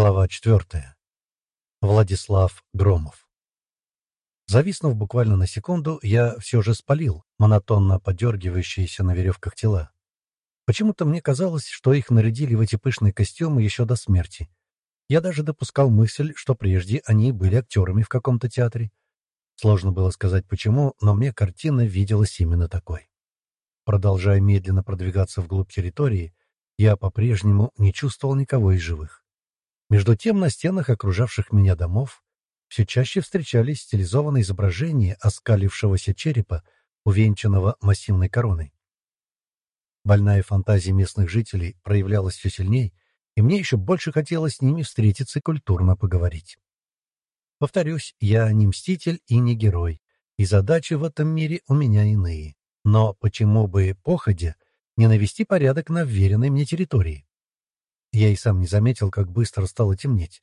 Глава четвертая. Владислав Громов. Зависнув буквально на секунду, я все же спалил монотонно подергивающиеся на веревках тела. Почему-то мне казалось, что их нарядили в эти пышные костюмы еще до смерти. Я даже допускал мысль, что прежде они были актерами в каком-то театре. Сложно было сказать почему, но мне картина виделась именно такой. Продолжая медленно продвигаться вглубь территории, я по-прежнему не чувствовал никого из живых. Между тем на стенах окружавших меня домов все чаще встречались стилизованные изображения оскалившегося черепа, увенчанного массивной короной. Больная фантазия местных жителей проявлялась все сильней, и мне еще больше хотелось с ними встретиться и культурно поговорить. Повторюсь, я не мститель и не герой, и задачи в этом мире у меня иные. Но почему бы походя не навести порядок на вверенной мне территории? Я и сам не заметил, как быстро стало темнеть.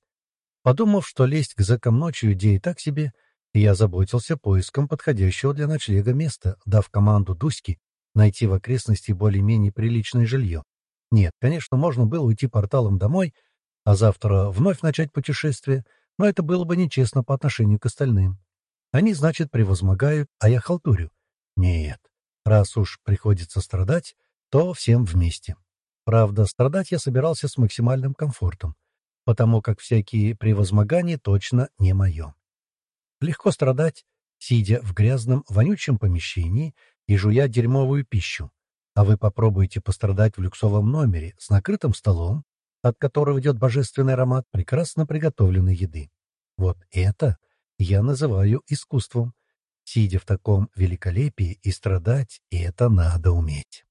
Подумав, что лезть к зэкам ночью идея так себе, я заботился поиском подходящего для ночлега места, дав команду Дуське найти в окрестности более-менее приличное жилье. Нет, конечно, можно было уйти порталом домой, а завтра вновь начать путешествие, но это было бы нечестно по отношению к остальным. Они, значит, превозмогают, а я халтурю. Нет, раз уж приходится страдать, то всем вместе. Правда, страдать я собирался с максимальным комфортом, потому как всякие превозмогания точно не мое. Легко страдать, сидя в грязном, вонючем помещении и жуя дерьмовую пищу, а вы попробуйте пострадать в люксовом номере с накрытым столом, от которого идет божественный аромат прекрасно приготовленной еды. Вот это я называю искусством. Сидя в таком великолепии и страдать, это надо уметь.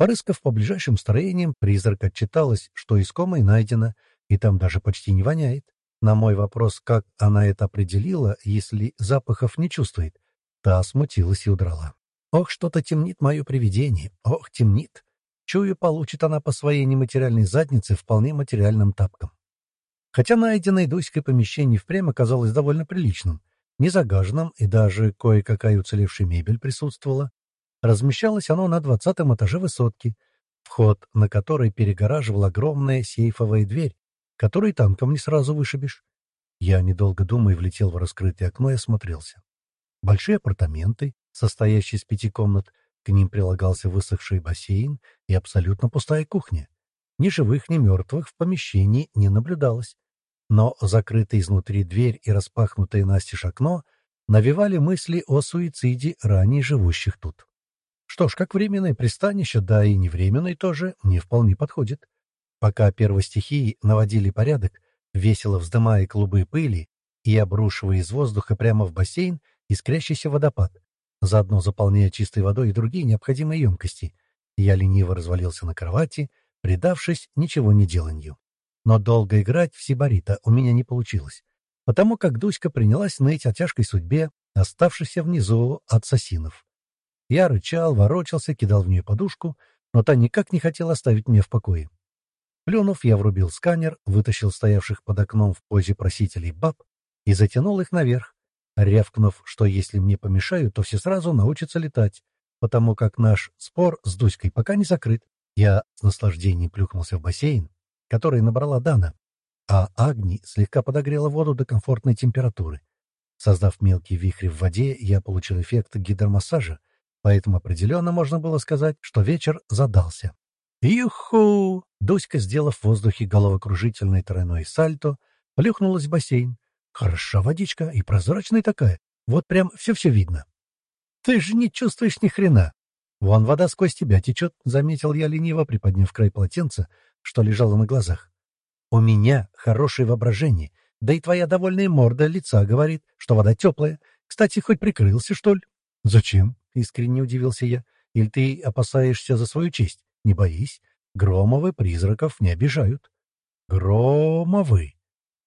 Порыскав по ближайшим строениям, призрак отчиталась, что искомое найдено, и там даже почти не воняет. На мой вопрос, как она это определила, если запахов не чувствует, та смутилась и удрала. Ох, что-то темнит мое привидение, ох, темнит. Чую, получит она по своей нематериальной заднице вполне материальным тапком. Хотя найденное Дуськой помещение впрямь оказалось довольно приличным, незагаженным, и даже кое-какая уцелевшая мебель присутствовала, Размещалось оно на двадцатом этаже высотки, вход на который перегораживала огромная сейфовая дверь, которой танком не сразу вышибешь. Я, недолго думая, влетел в раскрытое окно и осмотрелся. Большие апартаменты, состоящие из пяти комнат, к ним прилагался высохший бассейн и абсолютно пустая кухня. Ни живых, ни мертвых в помещении не наблюдалось. Но закрытая изнутри дверь и распахнутое настежь окно навевали мысли о суициде ранее живущих тут. Что ж, как временное пристанище, да и невременное тоже, мне вполне подходит. Пока первостихии наводили порядок, весело вздымая клубы пыли и обрушивая из воздуха прямо в бассейн искрящийся водопад, заодно заполняя чистой водой и другие необходимые емкости, я лениво развалился на кровати, предавшись ничего не деланью. Но долго играть в сибарита у меня не получилось, потому как Дуська принялась ныть о тяжкой судьбе, оставшейся внизу от сосинов. Я рычал, ворочался, кидал в нее подушку, но та никак не хотела оставить меня в покое. Плюнув, я врубил сканер, вытащил стоявших под окном в позе просителей баб и затянул их наверх, рявкнув, что если мне помешают, то все сразу научатся летать, потому как наш спор с Дуськой пока не закрыт. Я с наслаждением плюхнулся в бассейн, который набрала Дана, а Агни слегка подогрела воду до комфортной температуры. Создав мелкие вихри в воде, я получил эффект гидромассажа, Поэтому определенно можно было сказать, что вечер задался. «Юху!» Дуська, сделав в воздухе головокружительный тройной сальто, плюхнулась в бассейн. «Хороша водичка и прозрачная такая. Вот прям все-все видно». «Ты же не чувствуешь ни хрена!» «Вон вода сквозь тебя течет», — заметил я лениво, приподняв край полотенца, что лежало на глазах. «У меня хорошее воображение, да и твоя довольная морда лица говорит, что вода теплая. Кстати, хоть прикрылся, что ли?» «Зачем?» — искренне удивился я. «Или ты опасаешься за свою честь? Не боись. Громовы призраков не обижают». «Громовы?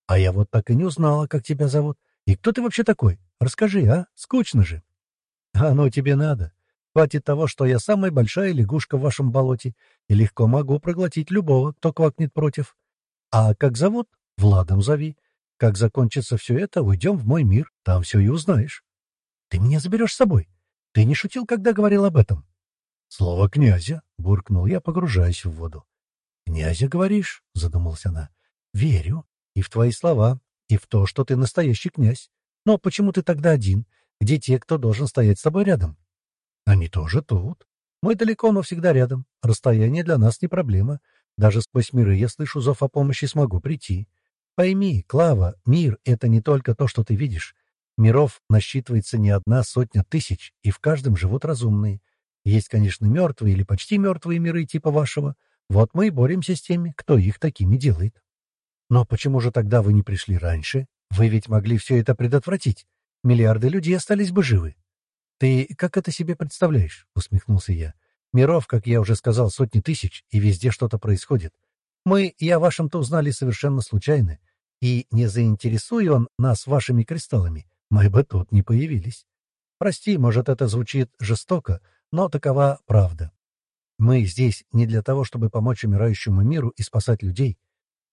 А я вот так и не узнала, как тебя зовут. И кто ты вообще такой? Расскажи, а? Скучно же». «Оно тебе надо. Хватит того, что я самая большая лягушка в вашем болоте и легко могу проглотить любого, кто квакнет против. А как зовут? Владом зови. Как закончится все это, уйдем в мой мир, там все и узнаешь. Ты меня заберешь с собой. Ты не шутил, когда говорил об этом? — Слово князя, — буркнул я, погружаясь в воду. — Князя, говоришь? — задумался она. Верю. И в твои слова, и в то, что ты настоящий князь. Но почему ты тогда один? Где те, кто должен стоять с тобой рядом? Они тоже тут. Мы далеко, но всегда рядом. Расстояние для нас не проблема. Даже сквозь миры я слышу зов о помощи смогу прийти. Пойми, Клава, мир — это не только то, что ты видишь. Миров насчитывается не одна сотня тысяч, и в каждом живут разумные. Есть, конечно, мертвые или почти мертвые миры типа вашего. Вот мы и боремся с теми, кто их такими делает. Но почему же тогда вы не пришли раньше? Вы ведь могли все это предотвратить. Миллиарды людей остались бы живы. Ты как это себе представляешь? — усмехнулся я. Миров, как я уже сказал, сотни тысяч, и везде что-то происходит. Мы и о вашем-то узнали совершенно случайно. И не заинтересуя он нас вашими кристаллами, мы бы тут не появились. Прости, может, это звучит жестоко, но такова правда. Мы здесь не для того, чтобы помочь умирающему миру и спасать людей.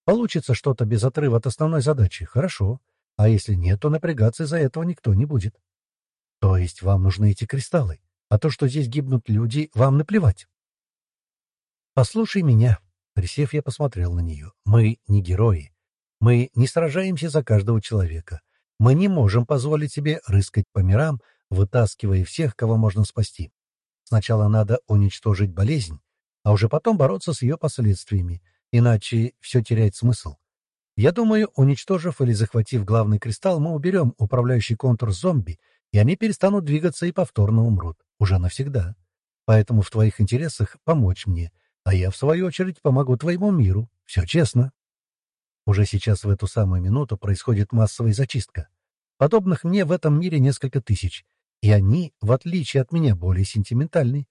Получится что-то без отрыва от основной задачи, хорошо. А если нет, то напрягаться из-за этого никто не будет. То есть вам нужны эти кристаллы, а то, что здесь гибнут люди, вам наплевать. Послушай меня. Присев, я посмотрел на нее. Мы не герои. Мы не сражаемся за каждого человека. Мы не можем позволить себе рыскать по мирам, вытаскивая всех, кого можно спасти. Сначала надо уничтожить болезнь, а уже потом бороться с ее последствиями, иначе все теряет смысл. Я думаю, уничтожив или захватив главный кристалл, мы уберем управляющий контур зомби, и они перестанут двигаться и повторно умрут. Уже навсегда. Поэтому в твоих интересах помочь мне, а я, в свою очередь, помогу твоему миру. Все честно. Уже сейчас в эту самую минуту происходит массовая зачистка. Подобных мне в этом мире несколько тысяч, и они, в отличие от меня, более сентиментальны.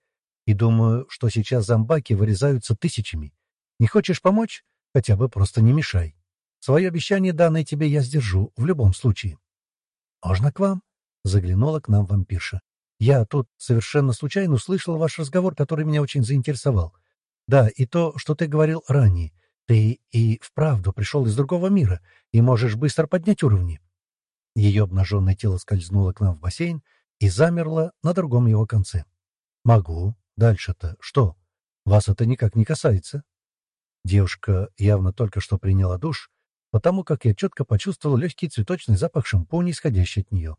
И думаю, что сейчас зомбаки вырезаются тысячами. Не хочешь помочь? Хотя бы просто не мешай. Свое обещание, данное тебе, я сдержу, в любом случае. — Можно к вам? — заглянула к нам вампирша. — Я тут совершенно случайно услышал ваш разговор, который меня очень заинтересовал. Да, и то, что ты говорил ранее. Ты и вправду пришел из другого мира и можешь быстро поднять уровни. Ее обнаженное тело скользнуло к нам в бассейн и замерло на другом его конце. «Могу. Дальше-то что? Вас это никак не касается». Девушка явно только что приняла душ, потому как я четко почувствовал легкий цветочный запах шампуня, исходящий от нее.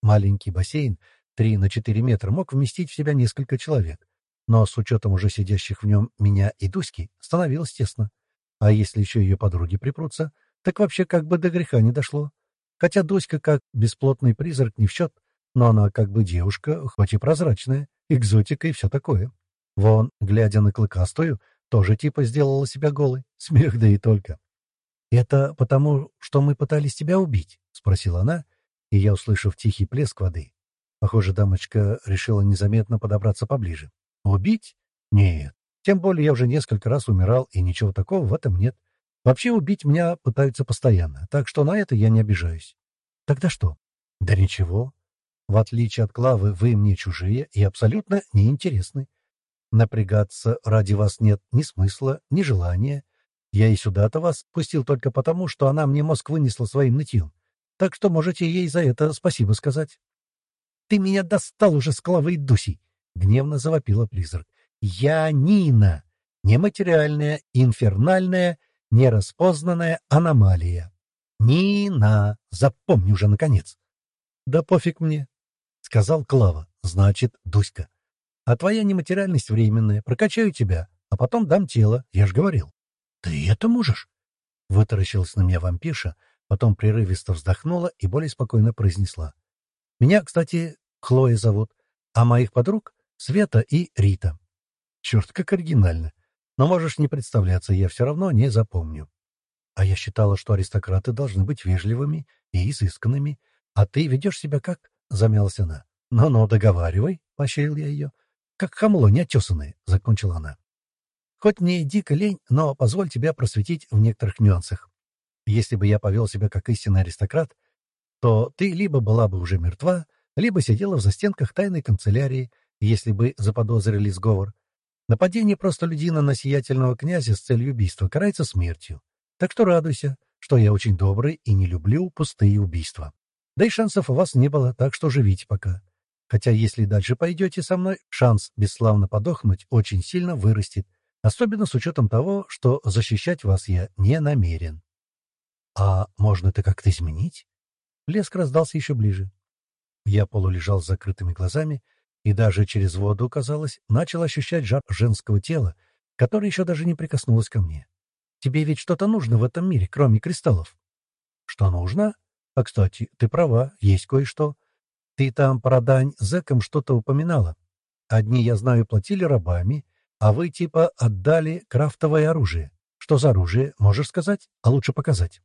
Маленький бассейн, 3 на 4 метра, мог вместить в себя несколько человек, но с учетом уже сидящих в нем меня и Дуськи становилось тесно. А если еще ее подруги припрутся, так вообще как бы до греха не дошло. Хотя Доська как бесплотный призрак не в счет, но она как бы девушка, хоть и прозрачная, экзотика и все такое. Вон, глядя на клыкастую, тоже типа сделала себя голой. Смех да и только. «Это потому, что мы пытались тебя убить?» — спросила она, и я, услышав тихий плеск воды. Похоже, дамочка решила незаметно подобраться поближе. «Убить? Нет. Тем более я уже несколько раз умирал, и ничего такого в этом нет. Вообще убить меня пытаются постоянно, так что на это я не обижаюсь. Тогда что? Да ничего. В отличие от Клавы, вы мне чужие и абсолютно неинтересны. Напрягаться ради вас нет ни смысла, ни желания. Я и сюда-то вас пустил только потому, что она мне мозг вынесла своим нытьем. Так что можете ей за это спасибо сказать. — Ты меня достал уже с Клавой Дуси! — гневно завопила призрак. Я Нина, нематериальная, инфернальная, нераспознанная аномалия. Нина, запомни уже, наконец. Да пофиг мне, — сказал Клава, значит, Дуська. А твоя нематериальность временная, прокачаю тебя, а потом дам тело, я ж говорил. Ты это можешь? Вытаращилась на меня вампирша, потом прерывисто вздохнула и более спокойно произнесла. Меня, кстати, Хлоя зовут, а моих подруг — Света и Рита. Черт, как оригинально. Но можешь не представляться, я все равно не запомню. А я считала, что аристократы должны быть вежливыми и изысканными. А ты ведешь себя как? — замялась она. «Ну-ну, договаривай», — поощрил я ее. «Как хамло неотесанное», — закончила она. «Хоть мне и дико лень, но позволь тебя просветить в некоторых нюансах. Если бы я повел себя как истинный аристократ, то ты либо была бы уже мертва, либо сидела в застенках тайной канцелярии, если бы заподозрили сговор, Нападение простолюдина на сиятельного князя с целью убийства карается смертью. Так что радуйся, что я очень добрый и не люблю пустые убийства. Да и шансов у вас не было, так что живите пока. Хотя если дальше пойдете со мной, шанс бесславно подохнуть очень сильно вырастет, особенно с учетом того, что защищать вас я не намерен. А можно это как-то изменить? Блеск раздался еще ближе. Я полулежал с закрытыми глазами и даже через воду, казалось, начал ощущать жар женского тела, которое еще даже не прикоснулось ко мне. Тебе ведь что-то нужно в этом мире, кроме кристаллов. Что нужно? А, кстати, ты права, есть кое-что. Ты там про дань зэкам что-то упоминала. Одни, я знаю, платили рабами, а вы типа отдали крафтовое оружие. Что за оружие, можешь сказать? А лучше показать.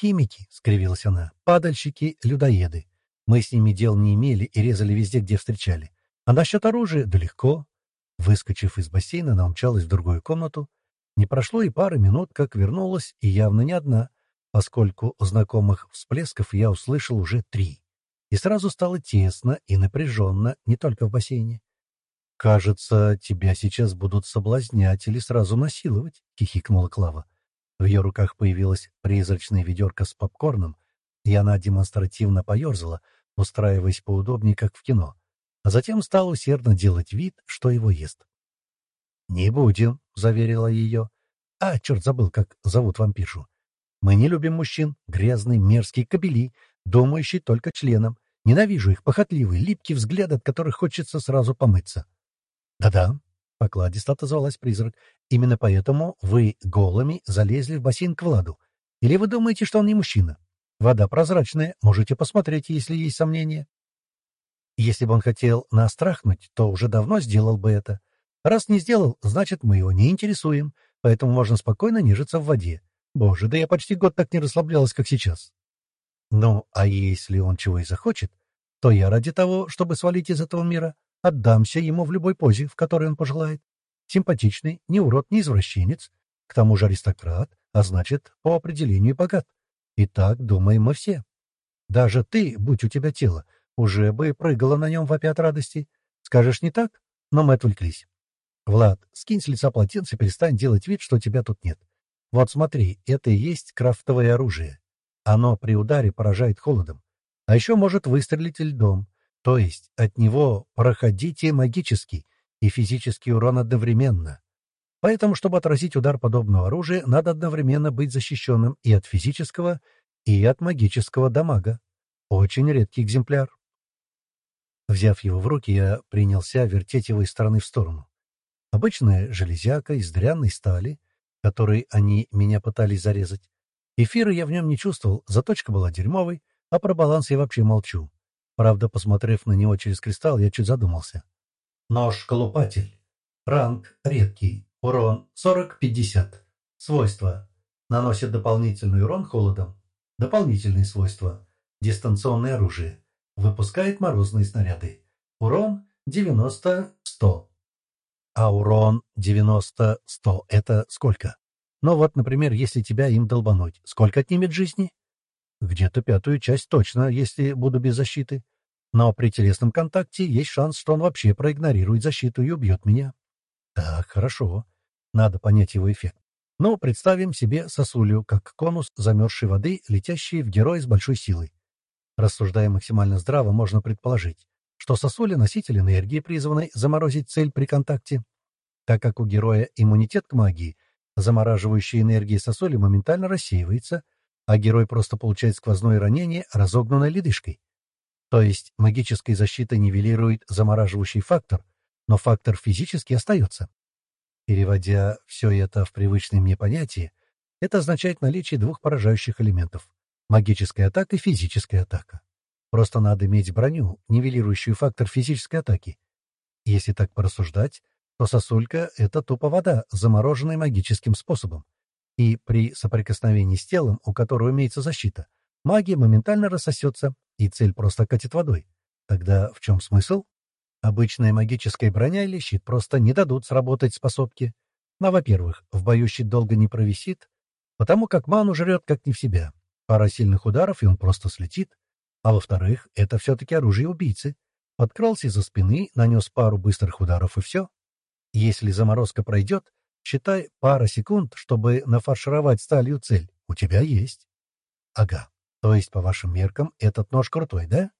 «Химики», — скривилась она, — «падальщики, людоеды. Мы с ними дел не имели и резали везде, где встречали. А насчет оружия? Да легко». Выскочив из бассейна, она умчалась в другую комнату. Не прошло и пары минут, как вернулась, и явно не одна, поскольку знакомых всплесков я услышал уже три. И сразу стало тесно и напряженно, не только в бассейне. «Кажется, тебя сейчас будут соблазнять или сразу насиловать», — хихикнула Клава. В ее руках появилась призрачная ведерко с попкорном, и она демонстративно поерзала, устраиваясь поудобнее, как в кино, а затем стала усердно делать вид, что его ест. «Не будем», — заверила ее. «А, черт, забыл, как зовут вампиршу. Мы не любим мужчин, грязный, мерзкий, кобели, думающий только членом. Ненавижу их, похотливый, липкий взгляд, от которых хочется сразу помыться». «Да-да», Покладисто отозвалась призрак. «Именно поэтому вы голыми залезли в бассейн к Владу. Или вы думаете, что он не мужчина? Вода прозрачная, можете посмотреть, если есть сомнения». Если бы он хотел нас трахнуть, то уже давно сделал бы это. Раз не сделал, значит, мы его не интересуем, поэтому можно спокойно нежиться в воде. Боже, да я почти год так не расслаблялась, как сейчас. Ну, а если он чего и захочет, то я ради того, чтобы свалить из этого мира, Отдамся ему в любой позе, в которой он пожелает. Симпатичный, не урод, не извращенец, к тому же аристократ, а значит, по определению богат. И так думаем мы все. Даже ты, будь у тебя тело, уже бы прыгала на нем вопя от радости. Скажешь не так? Но мы отвлеклись. Влад, скинь с лица полотенце, перестань делать вид, что тебя тут нет. Вот смотри, это и есть крафтовое оружие. Оно при ударе поражает холодом. А еще может выстрелить льдом. То есть от него проходите магический и физический урон одновременно. Поэтому, чтобы отразить удар подобного оружия, надо одновременно быть защищенным и от физического, и от магического дамага. Очень редкий экземпляр. Взяв его в руки, я принялся вертеть его из стороны в сторону. Обычная железяка из дрянной стали, которой они меня пытались зарезать. Эфира я в нем не чувствовал, заточка была дерьмовой, а про баланс я вообще молчу. Правда, посмотрев на него через кристалл, я чуть задумался. Нож-колупатель. Ранг редкий. Урон 40-50. Свойства. Наносит дополнительный урон холодом. Дополнительные свойства. Дистанционное оружие. Выпускает морозные снаряды. Урон 90-100. А урон 90-100 — это сколько? Ну вот, например, если тебя им долбануть, сколько отнимет жизни? Где-то пятую часть точно, если буду без защиты. Но при телесном контакте есть шанс, что он вообще проигнорирует защиту и убьет меня. Так, хорошо. Надо понять его эффект. Но представим себе сосулю, как конус замерзшей воды, летящий в героя с большой силой. Рассуждая максимально здраво, можно предположить, что сосуля — носитель энергии, призванной заморозить цель при контакте. Так как у героя иммунитет к магии, замораживающая энергия сосули моментально рассеивается, а герой просто получает сквозное ранение, разогнанное ледышкой. То есть магическая защита нивелирует замораживающий фактор, но фактор физически остается. Переводя все это в привычные мне понятия, это означает наличие двух поражающих элементов — магическая атака физическая атака. Просто надо иметь броню, нивелирующую фактор физической атаки. Если так порассуждать, то сосулька — это тупо вода, замороженная магическим способом и при соприкосновении с телом, у которого имеется защита, магия моментально рассосется, и цель просто катит водой. Тогда в чем смысл? Обычная магическая броня или щит просто не дадут сработать способки. Но, во-первых, в бою щит долго не провисит, потому как ману жрет как не в себя. Пара сильных ударов, и он просто слетит. А во-вторых, это все-таки оружие убийцы. Подкрался из-за спины, нанес пару быстрых ударов, и все. Если заморозка пройдет, Считай, пара секунд, чтобы нафаршировать сталью цель, у тебя есть. Ага. То есть, по вашим меркам, этот нож крутой, да?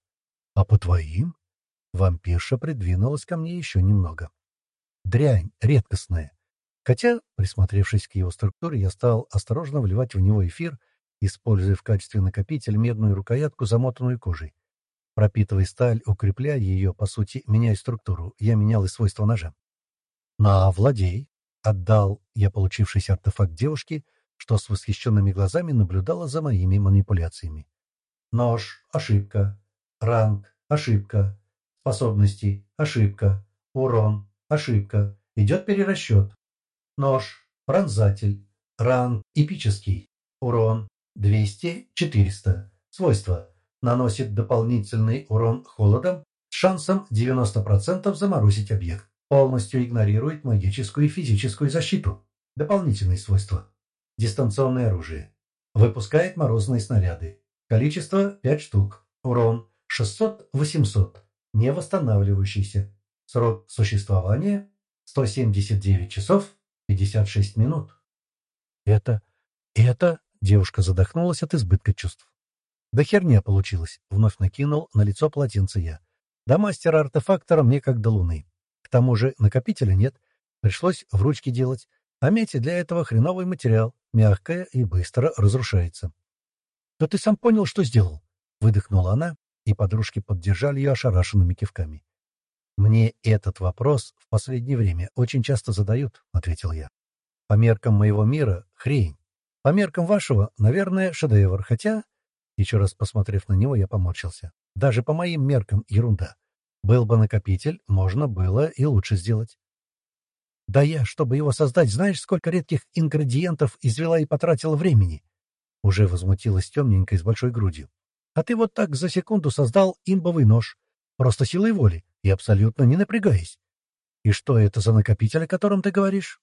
А по твоим? Вампирша придвинулась ко мне еще немного. Дрянь, редкостная. Хотя, присмотревшись к его структуре, я стал осторожно вливать в него эфир, используя в качестве накопителя медную рукоятку, замотанную кожей. Пропитывая сталь, укрепляя ее, по сути, меняя структуру, я менял и свойства ножа. «На, владей!» — отдал я получившийся артефакт девушке, что с восхищенными глазами наблюдала за моими манипуляциями. Нож — ошибка. Ранг — ошибка. Способности — ошибка. Урон — ошибка. Идет перерасчет. Нож — пронзатель. Ранг — эпический. Урон — 200-400. Свойства наносит дополнительный урон холодом с шансом 90% заморозить объект. Полностью игнорирует магическую и физическую защиту. Дополнительные свойства. Дистанционное оружие. Выпускает морозные снаряды. Количество 5 штук. Урон 600-800. Не восстанавливающийся. Срок существования 179 часов 56 минут. Это... это... Девушка задохнулась от избытка чувств. Да херня получилась, вновь накинул на лицо полотенце я. До мастера-артефактора мне как до луны. К тому же накопителя нет, пришлось в ручке делать, а медь для этого хреновый материал, мягкая и быстро разрушается. «Да ты сам понял, что сделал?» — выдохнула она, и подружки поддержали ее ошарашенными кивками. «Мне этот вопрос в последнее время очень часто задают», — ответил я. «По меркам моего мира — хрень. По меркам вашего, наверное, шедевр, хотя еще раз посмотрев на него, я поморщился. Даже по моим меркам ерунда. Был бы накопитель, можно было и лучше сделать. Да я, чтобы его создать, знаешь, сколько редких ингредиентов извела и потратила времени? Уже возмутилась темненькая с большой грудью. А ты вот так за секунду создал имбовый нож. Просто силой воли и абсолютно не напрягаясь. И что это за накопитель, о котором ты говоришь?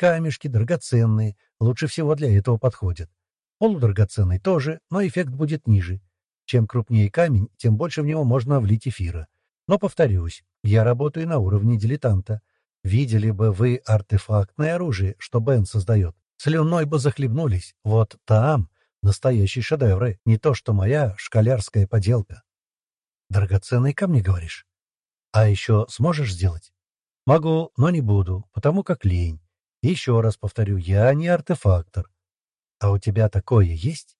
Камешки драгоценные, лучше всего для этого подходят. Полудрагоценный тоже, но эффект будет ниже. Чем крупнее камень, тем больше в него можно влить эфира. Но, повторюсь, я работаю на уровне дилетанта. Видели бы вы артефактное оружие, что Бен создает. Слюной бы захлебнулись. Вот там настоящие шедевры, не то что моя школярская поделка. Драгоценные камни, говоришь? А еще сможешь сделать? Могу, но не буду, потому как лень. Еще раз повторю, я не артефактор. «А у тебя такое есть?»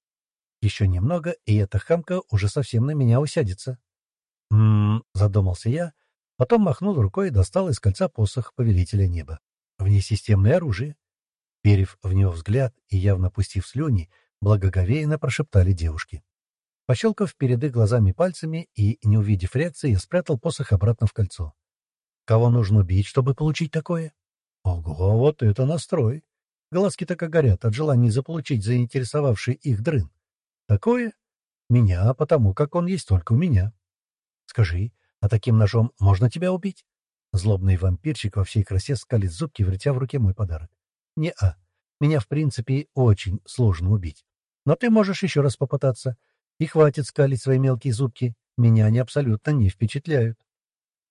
Еще немного, и эта хамка уже совсем на меня усядется. «М-м-м», задумался я, потом махнул рукой и достал из кольца посох Повелителя Неба. Внесистемное оружие. Перев в него взгляд и явно пустив слюни, благоговейно прошептали девушки. Пощелкав перед их глазами пальцами и, не увидев реакции, я спрятал посох обратно в кольцо. Кого нужно убить, чтобы получить такое? Ого, вот это настрой! Глазки так горят от желания заполучить заинтересовавший их дрын. Такое? Меня, потому как он есть только у меня. Скажи, а таким ножом можно тебя убить? Злобный вампирчик во всей красе скалит зубки, вертя в руке мой подарок. Не-а. Меня, в принципе, очень сложно убить. Но ты можешь еще раз попытаться. И хватит скалить свои мелкие зубки. Меня они абсолютно не впечатляют.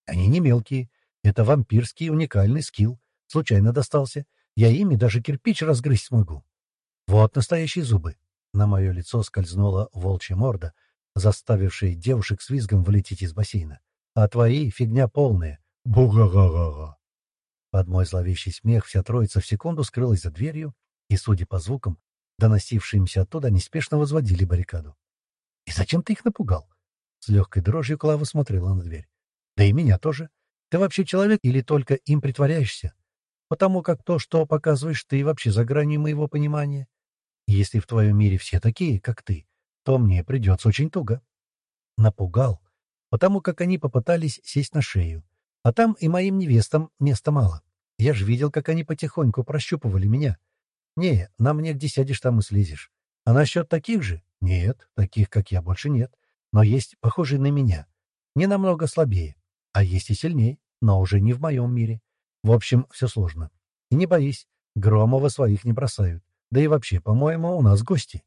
Они не мелкие. Это вампирский уникальный скилл. Случайно достался. Я ими даже кирпич разгрызть смогу. Вот настоящие зубы. На мое лицо скользнула волчья морда, заставившая девушек с визгом вылететь из бассейна. А твои — фигня полная. Буга-га-га-га. Под мой зловещий смех вся троица в секунду скрылась за дверью, и, судя по звукам, доносившимся оттуда, неспешно возводили баррикаду. «И зачем ты их напугал?» С легкой дрожью Клава смотрела на дверь. «Да и меня тоже. Ты вообще человек или только им притворяешься? Потому как то, что показываешь ты, вообще за гранью моего понимания. Если в твоем мире все такие, как ты, то мне придется очень туго. Напугал, потому как они попытались сесть на шею, а там и моим невестам места мало. Я же видел, как они потихоньку прощупывали меня. Не, на мне где сядешь, там и слезешь. А насчет таких же? Нет, таких, как я, больше нет. Но есть похожие на меня. Не намного слабее. А есть и сильнее, но уже не в моем мире. В общем, все сложно. И не боись, Громова своих не бросают. Да и вообще, по-моему, у нас гости.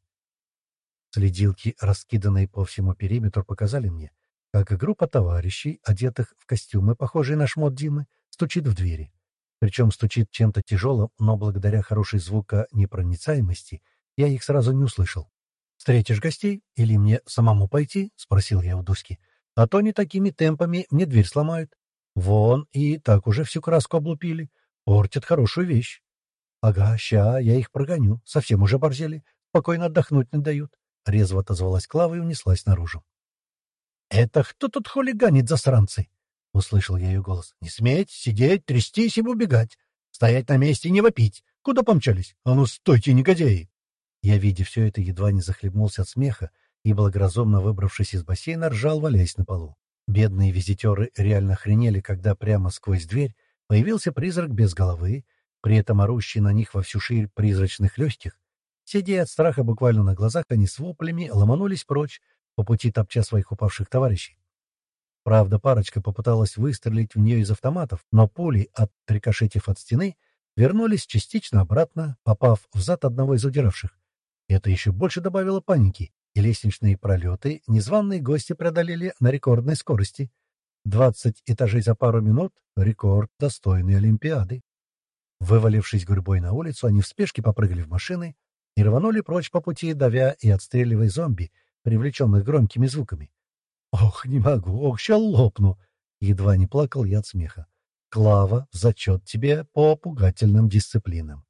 Следилки, раскиданные по всему периметру, показали мне, как группа товарищей, одетых в костюмы, похожие на шмот Димы, стучит в двери. Причем стучит чем-то тяжелым, но благодаря хорошей звуконепроницаемости я их сразу не услышал. «Встретишь гостей? Или мне самому пойти?» — спросил я у Дуськи. «А то не такими темпами мне дверь сломают». Вон, и так уже всю краску облупили. Портят хорошую вещь. Ага, ща, я их прогоню. Совсем уже борзели. спокойно отдохнуть не дают. Резво отозвалась Клава и унеслась наружу. «Это кто тут хулиганит, засранцы?» — услышал я ее голос. «Не сметь сидеть, трястись и убегать. Стоять на месте и не вопить. Куда помчались? А ну, стойте, негодяи!» Я, видя все это, едва не захлебнулся от смеха и, благоразумно выбравшись из бассейна, ржал, валяясь на полу. Бедные визитеры реально охренели, когда прямо сквозь дверь появился призрак без головы, при этом орущий на них во всю ширь призрачных легких. Сидя от страха буквально на глазах, они с воплями ломанулись прочь, по пути топча своих упавших товарищей. Правда, парочка попыталась выстрелить в нее из автоматов, но пули, от отрикошетив от стены, вернулись частично обратно, попав в зад одного из удиравших. Это еще больше добавило паники, и лестничные пролеты незваные гости преодолели на рекордной скорости. Двадцать этажей за пару минут — рекорд достойной Олимпиады. Вывалившись гурьбой на улицу, они в спешке попрыгали в машины и рванули прочь по пути, давя и отстреливая зомби, привлеченных громкими звуками. «Ох, не могу, ох, ща лопну!» Едва не плакал я от смеха. «Клава, зачет тебе по пугательным дисциплинам.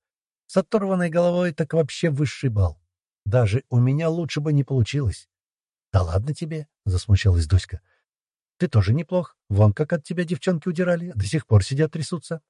С оторванной головой так вообще высший бал. Даже у меня лучше бы не получилось. — Да ладно тебе, — засмущалась Дуська. — Ты тоже неплох. Вон как от тебя девчонки удирали, до сих пор сидят трясутся.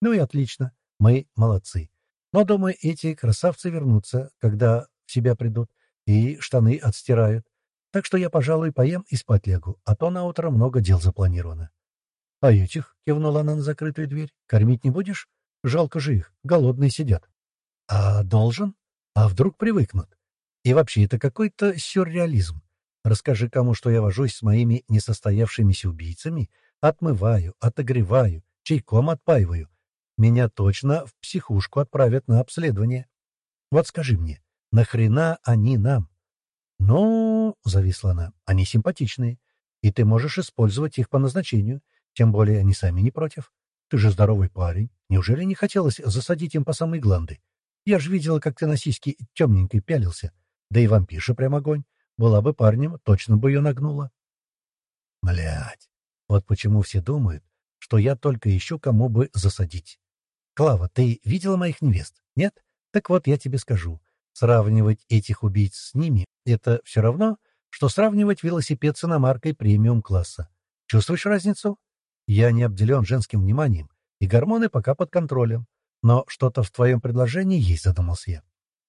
Ну и отлично. Мы молодцы. Но, думаю, эти красавцы вернутся, когда в себя придут, и штаны отстирают. Так что я, пожалуй, поем и спать лягу, а то на утро много дел запланировано. — А этих, — кивнула она на закрытую дверь, — кормить не будешь? Жалко же их, голодные сидят. — А должен? А вдруг привыкнут? И вообще, это какой-то сюрреализм. Расскажи кому, что я вожусь с моими несостоявшимися убийцами, отмываю, отогреваю, чайком отпаиваю. Меня точно в психушку отправят на обследование. Вот скажи мне, нахрена они нам? Ну, — зависла она, — они симпатичные, и ты можешь использовать их по назначению, тем более они сами не против. Ты же здоровый парень. Неужели не хотелось засадить им по самой гланды? Я же видела, как ты на сиськи темненькой пялился. Да и вампирша прям огонь. Была бы парнем, точно бы ее нагнула. Блядь, вот почему все думают, что я только ищу, кому бы засадить. Клава, ты видела моих невест? Нет? Так вот, я тебе скажу. Сравнивать этих убийц с ними — это все равно, что сравнивать велосипед с иномаркой премиум-класса. Чувствуешь разницу? Я не обделен женским вниманием, и гормоны пока под контролем. Но что-то в твоем предложении есть, задумался я.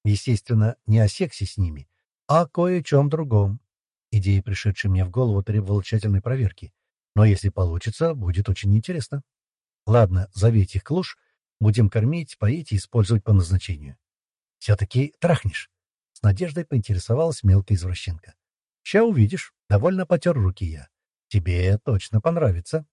Естественно, не о сексе с ними, а о кое-чем другом. Идея, пришедшая мне в голову, требовала тщательной проверки. Но если получится, будет очень интересно. Ладно, зовите их клуш, будем кормить, поить и использовать по назначению. Все-таки трахнешь? С надеждой поинтересовалась мелкая извращенка. Ща увидишь. Довольно потер руки я. Тебе точно понравится.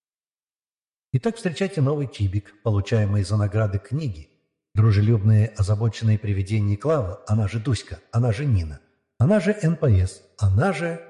Итак, встречайте новый чибик, получаемый за награды книги. Дружелюбные, озабоченные привидения Клава, она же Дуська, она же Нина, она же НПС, она же